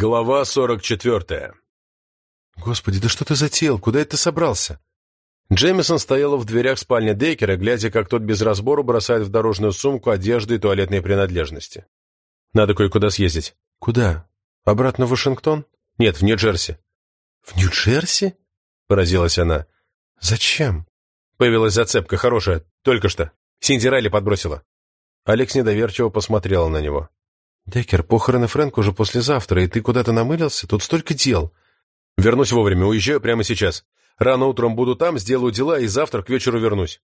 Глава сорок четвертая. Господи, да что ты затеял? Куда это собрался? Джемисон стояла в дверях спальни Дейкера, глядя, как тот без разбору бросает в дорожную сумку одежды и туалетные принадлежности. «Надо кое-куда съездить». Куда? Обратно в Вашингтон? «Нет, в Нью-Джерси». В Нью-Джерси? Поразилась она. Зачем? Появилась зацепка, хорошая, только что. Синди Райли подбросила. Алекс недоверчиво посмотрела на него. Деккер, похороны Фрэнка уже послезавтра, и ты куда-то намылился? Тут столько дел. Вернусь вовремя, уезжаю прямо сейчас. Рано утром буду там, сделаю дела, и завтра к вечеру вернусь.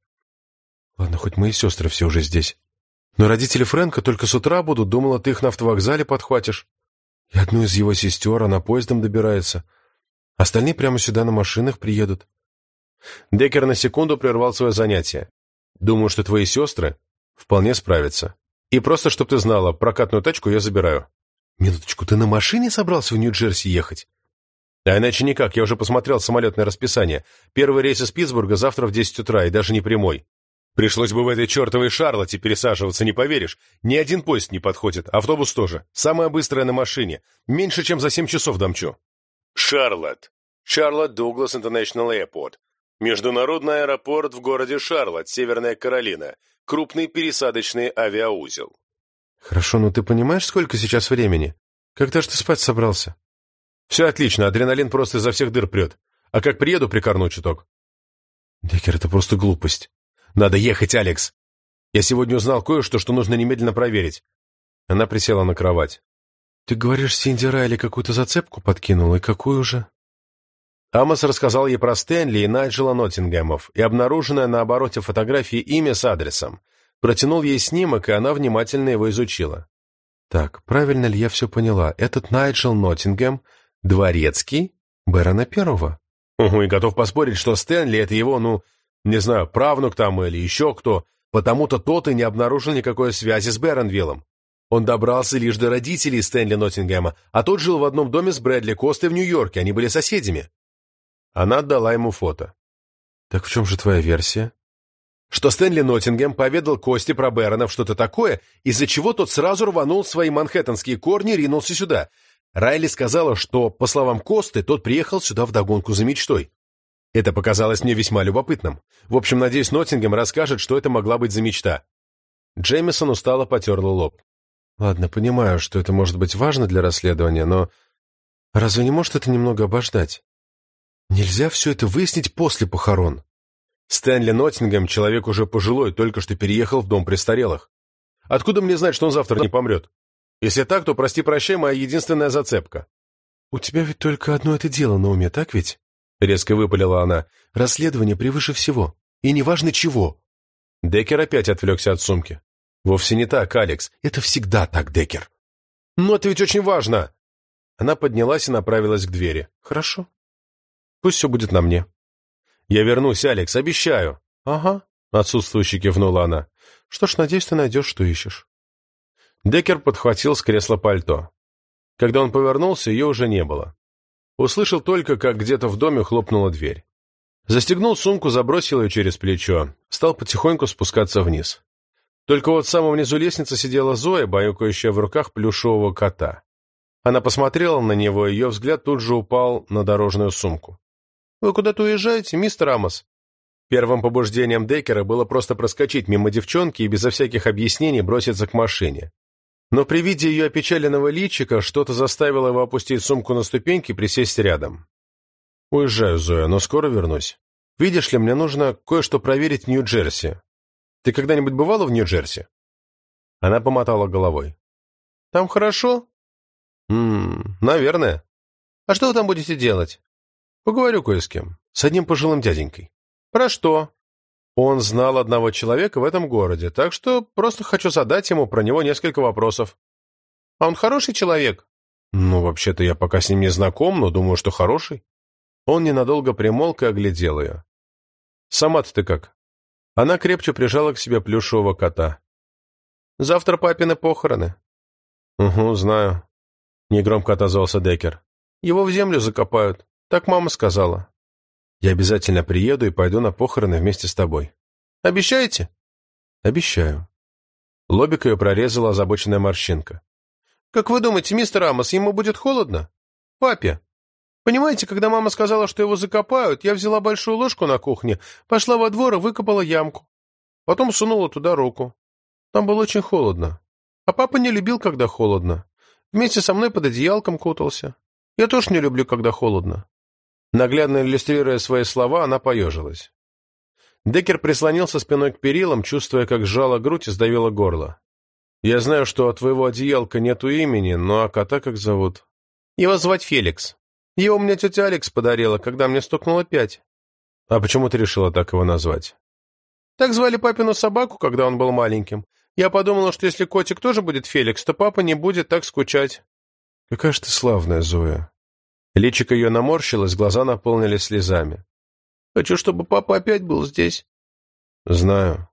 Ладно, хоть мои сестры все уже здесь. Но родители Фрэнка только с утра будут, думала, ты их на автовокзале подхватишь. И одну из его сестер, она поездом добирается. Остальные прямо сюда на машинах приедут. Деккер на секунду прервал свое занятие. Думаю, что твои сестры вполне справятся. И просто, чтоб ты знала, прокатную тачку я забираю. Минуточку, ты на машине собрался в Нью-Джерси ехать? А иначе никак, я уже посмотрел самолетное расписание. Первый рейс из Питтсбурга завтра в 10 утра, и даже не прямой. Пришлось бы в этой чертовой Шарлотте пересаживаться, не поверишь. Ни один поезд не подходит, автобус тоже. Самая быстрая на машине. Меньше, чем за 7 часов домчу. Шарлотт. Шарлотт Дуглас Интернешнл Airport. Международный аэропорт в городе Шарлотт, Северная Каролина. Крупный пересадочный авиаузел. Хорошо, но ты понимаешь, сколько сейчас времени? Когда ж ты спать собрался? Все отлично, адреналин просто изо всех дыр прет. А как приеду, прикорну чуток. Деккер, это просто глупость. Надо ехать, Алекс. Я сегодня узнал кое-что, что нужно немедленно проверить. Она присела на кровать. Ты говоришь, Синди Райли какую-то зацепку подкинул, и какую же? Амос рассказал ей про Стэнли и Найджела Ноттингемов и обнаруженное на обороте фотографии имя с адресом. Протянул ей снимок, и она внимательно его изучила. Так, правильно ли я все поняла? Этот Найджел Ноттингем — дворецкий Бэрона Первого? Угу, и готов поспорить, что Стэнли — это его, ну, не знаю, правнук там или еще кто, потому-то тот и не обнаружил никакой связи с Бэронвиллом. Он добрался лишь до родителей Стэнли Ноттингема, а тот жил в одном доме с Брэдли Костой в Нью-Йорке, они были соседями. Она отдала ему фото. «Так в чем же твоя версия?» Что Стэнли Ноттингем поведал Косте про Бэронов что-то такое, из-за чего тот сразу рванул свои манхэттенские корни и ринулся сюда. Райли сказала, что, по словам Косты, тот приехал сюда вдогонку за мечтой. Это показалось мне весьма любопытным. В общем, надеюсь, Ноттингем расскажет, что это могла быть за мечта. Джеймисон устало потерла лоб. «Ладно, понимаю, что это может быть важно для расследования, но разве не может это немного обождать? Нельзя все это выяснить после похорон. Стэнли Ноттингем, человек уже пожилой, только что переехал в дом престарелых. Откуда мне знать, что он завтра не помрет? Если так, то, прости-прощай, моя единственная зацепка. У тебя ведь только одно это дело на уме, так ведь? Резко выпалила она. Расследование превыше всего. И неважно чего. Деккер опять отвлекся от сумки. Вовсе не так, Алекс. Это всегда так, Деккер. Но это ведь очень важно. Она поднялась и направилась к двери. Хорошо. Пусть все будет на мне. Я вернусь, Алекс, обещаю. Ага, отсутствующе кивнула она. Что ж, надеюсь, ты найдешь, что ищешь. Деккер подхватил с кресла пальто. Когда он повернулся, ее уже не было. Услышал только, как где-то в доме хлопнула дверь. Застегнул сумку, забросил ее через плечо, стал потихоньку спускаться вниз. Только вот в самом внизу лестницы сидела Зоя, баюкающая в руках плюшевого кота. Она посмотрела на него, и ее взгляд тут же упал на дорожную сумку. «Вы куда-то уезжаете, мистер Амос?» Первым побуждением Деккера было просто проскочить мимо девчонки и безо всяких объяснений броситься к машине. Но при виде ее опечаленного личика что-то заставило его опустить сумку на ступеньки и присесть рядом. «Уезжаю, Зоя, но скоро вернусь. Видишь ли, мне нужно кое-что проверить в Нью-Джерси. Ты когда-нибудь бывала в Нью-Джерси?» Она помотала головой. «Там хорошо?» «Ммм, наверное. А что вы там будете делать?» Поговорю кое с кем. С одним пожилым дяденькой. Про что? Он знал одного человека в этом городе, так что просто хочу задать ему про него несколько вопросов. А он хороший человек? Ну, вообще-то я пока с ним не знаком, но думаю, что хороший. Он ненадолго примолк и оглядел ее. Сама-то ты как? Она крепче прижала к себе плюшевого кота. Завтра папины похороны. Угу, знаю. Негромко отозвался Деккер. Его в землю закопают. Так мама сказала. Я обязательно приеду и пойду на похороны вместе с тобой. Обещаете? Обещаю. Лобик ее прорезала озабоченная морщинка. Как вы думаете, мистер Амос, ему будет холодно? Папе. Понимаете, когда мама сказала, что его закопают, я взяла большую ложку на кухне, пошла во двор и выкопала ямку. Потом сунула туда руку. Там было очень холодно. А папа не любил, когда холодно. Вместе со мной под одеялком кутался. Я тоже не люблю, когда холодно. Наглядно иллюстрируя свои слова, она поежилась. Деккер прислонился спиной к перилам, чувствуя, как сжала грудь и сдавила горло. «Я знаю, что от твоего одеялка нету имени, но а кота как зовут?» «Его звать Феликс. Его мне тетя Алекс подарила, когда мне стукнуло пять». «А почему ты решила так его назвать?» «Так звали папину собаку, когда он был маленьким. Я подумала, что если котик тоже будет Феликс, то папа не будет так скучать». «Какая же ты славная, Зоя!» Личико ее наморщилось, глаза наполнились слезами. Хочу, чтобы папа опять был здесь. Знаю.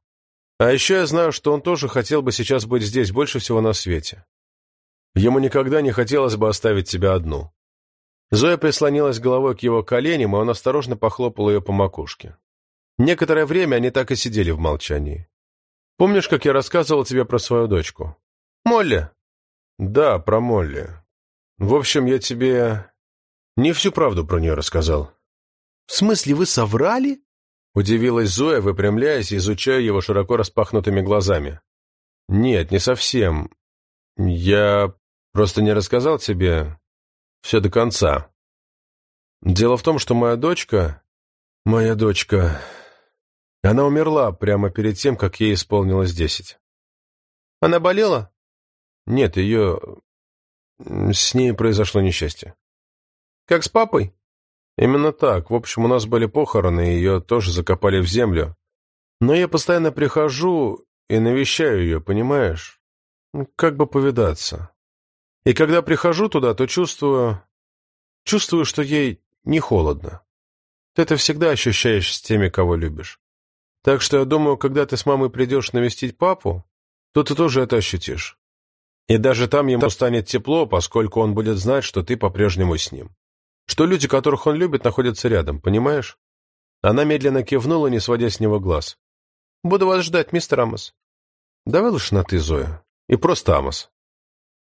А еще я знаю, что он тоже хотел бы сейчас быть здесь больше всего на свете. Ему никогда не хотелось бы оставить тебя одну. Зоя прислонилась головой к его коленям, и он осторожно похлопал ее по макушке. Некоторое время они так и сидели в молчании. «Помнишь, как я рассказывал тебе про свою дочку?» «Молли?» «Да, про Молли. В общем, я тебе не всю правду про нее рассказал. «В смысле, вы соврали?» — удивилась Зоя, выпрямляясь изучая его широко распахнутыми глазами. «Нет, не совсем. Я просто не рассказал тебе все до конца. Дело в том, что моя дочка... Моя дочка... Она умерла прямо перед тем, как ей исполнилось десять. Она болела? Нет, ее... С ней произошло несчастье. Как с папой? Именно так. В общем, у нас были похороны, и ее тоже закопали в землю. Но я постоянно прихожу и навещаю ее, понимаешь? Ну, как бы повидаться. И когда прихожу туда, то чувствую... Чувствую, что ей не холодно. Ты это всегда ощущаешь с теми, кого любишь. Так что я думаю, когда ты с мамой придешь навестить папу, то ты тоже это ощутишь. И даже там ему станет тепло, поскольку он будет знать, что ты по-прежнему с ним что люди, которых он любит, находятся рядом, понимаешь? Она медленно кивнула, не сводя с него глаз. «Буду вас ждать, мистер Амос». «Давай лучше на «ты», Зоя. И просто Амос».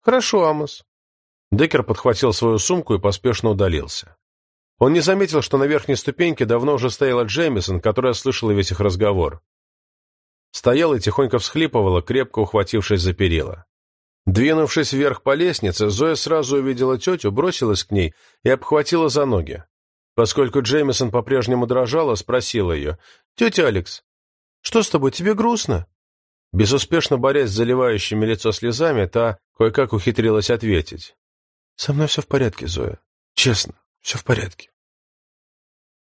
«Хорошо, Амос». Деккер подхватил свою сумку и поспешно удалился. Он не заметил, что на верхней ступеньке давно уже стояла Джеймисон, которая слышала весь их разговор. Стояла и тихонько всхлипывала, крепко ухватившись за перила. Двинувшись вверх по лестнице, Зоя сразу увидела тетю, бросилась к ней и обхватила за ноги. Поскольку Джеймисон по-прежнему дрожала, спросила ее, «Тетя Алекс, что с тобой, тебе грустно?» Безуспешно борясь с заливающими лицо слезами, та кое-как ухитрилась ответить. «Со мной все в порядке, Зоя. Честно, все в порядке».